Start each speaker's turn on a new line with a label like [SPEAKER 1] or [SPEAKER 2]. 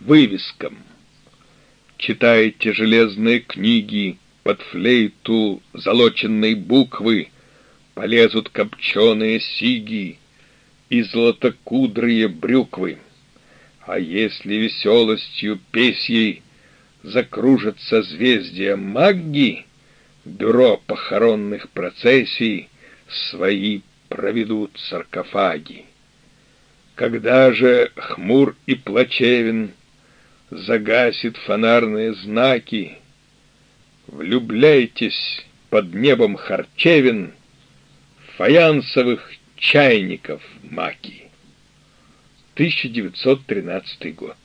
[SPEAKER 1] вывескам. Читайте железные книги под флейту золоченной буквы, Полезут копченые сиги и златокудрые брюквы. А если веселостью песьей закружатся созвездия магги, Бюро похоронных процессий свои проведут саркофаги. Когда же хмур и плачевен Загасит фонарные знаки, Влюбляйтесь под небом харчевин Фаянсовых чайников маки. 1913 год.